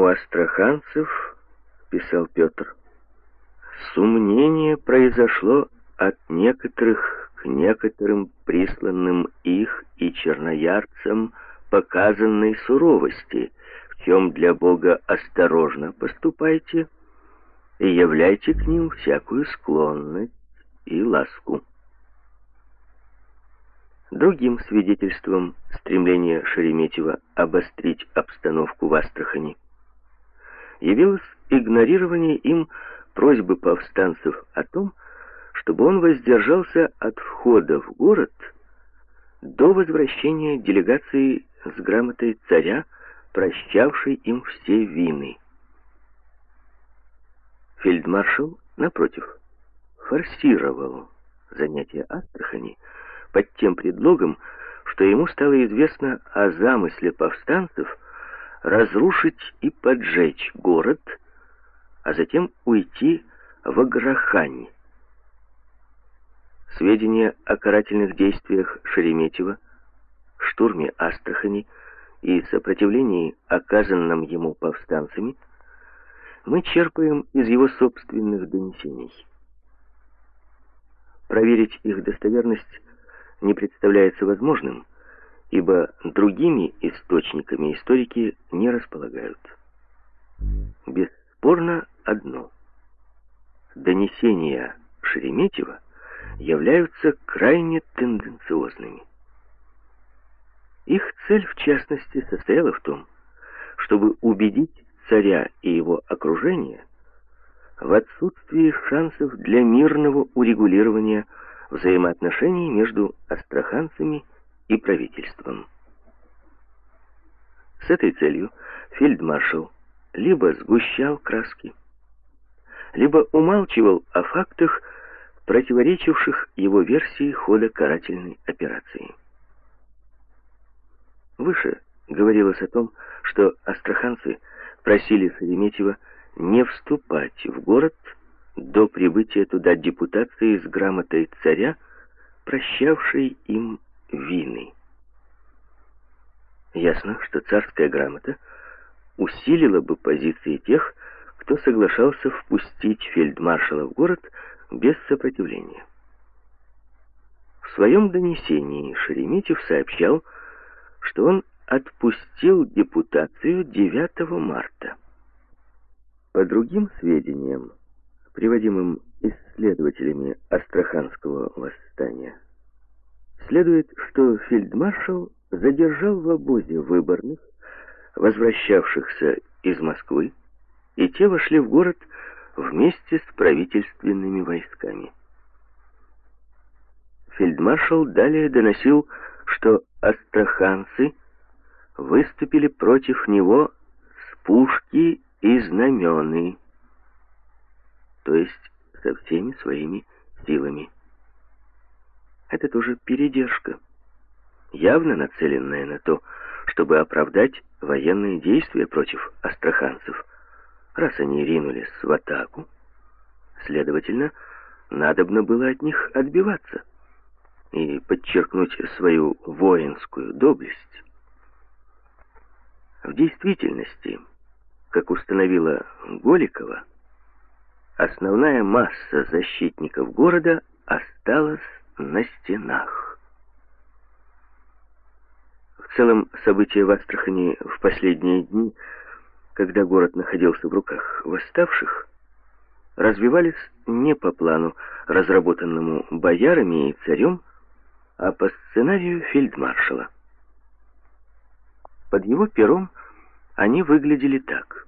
У астраханцев, писал Петр, сумнение произошло от некоторых к некоторым присланным их и черноярцам показанной суровости, в чем для Бога осторожно поступайте и являйте к ним всякую склонность и ласку. Другим свидетельством стремления Шереметьева обострить обстановку в Астрахани явилось игнорирование им просьбы повстанцев о том, чтобы он воздержался от входа в город до возвращения делегации с грамотой царя, прощавшей им все вины. Фельдмаршал, напротив, форсировал занятие Астрахани под тем предлогом, что ему стало известно о замысле повстанцев разрушить и поджечь город, а затем уйти в Аграхань. Сведения о карательных действиях Шереметьева, штурме Астрахани и сопротивлении, оказанном ему повстанцами, мы черпаем из его собственных донесений. Проверить их достоверность не представляется возможным, ибо другими источниками историки не располагают. Бесспорно одно. Донесения Шереметьева являются крайне тенденциозными. Их цель, в частности, состояла в том, чтобы убедить царя и его окружение в отсутствии шансов для мирного урегулирования взаимоотношений между астраханцами и правительством. С этой целью фельдмаршал либо сгущал краски, либо умалчивал о фактах, противоречивших его версии хода карательной операции. Выше говорилось о том, что астраханцы просили Шереметьева не вступать в город до прибытия туда депутации с грамотой царя, прощавшей им вины. Ясно, что царская грамота усилила бы позиции тех, кто соглашался впустить фельдмаршала в город без сопротивления. В своем донесении Шереметьев сообщал, что он отпустил депутацию 9 марта. По другим сведениям, приводимым исследователями Астраханского восстания, следует, что фельдмаршал задержал в обозе выборных, возвращавшихся из Москвы, и те вошли в город вместе с правительственными войсками. Фельдмаршал далее доносил, что астраханцы выступили против него с пушки и знамены, то есть со всеми своими силами. Это тоже передержка, явно нацеленная на то, чтобы оправдать военные действия против астраханцев. Раз они ринулись в атаку, следовательно, надобно было от них отбиваться и подчеркнуть свою воинскую доблесть. В действительности, как установила Голикова, основная масса защитников города осталась на стенах. В целом, события в Астрахани в последние дни, когда город находился в руках восставших, развивались не по плану, разработанному боярами и царем, а по сценарию фельдмаршала. Под его пером они выглядели так.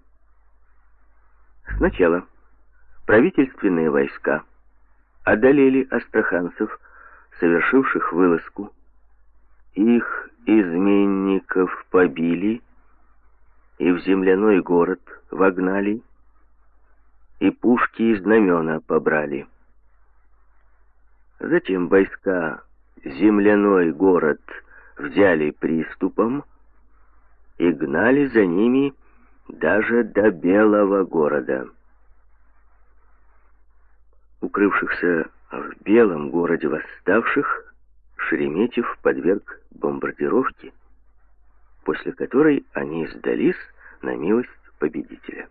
Сначала правительственные войска одолели астраханцев, совершивших вылазку. Их изменников побили и в земляной город вогнали, и пушки и знамена побрали. Затем войска земляной город взяли приступом и гнали за ними даже до Белого города. Укрывшихся в Белом городе восставших Шереметьев подверг бомбардировке, после которой они сдались на милость победителя.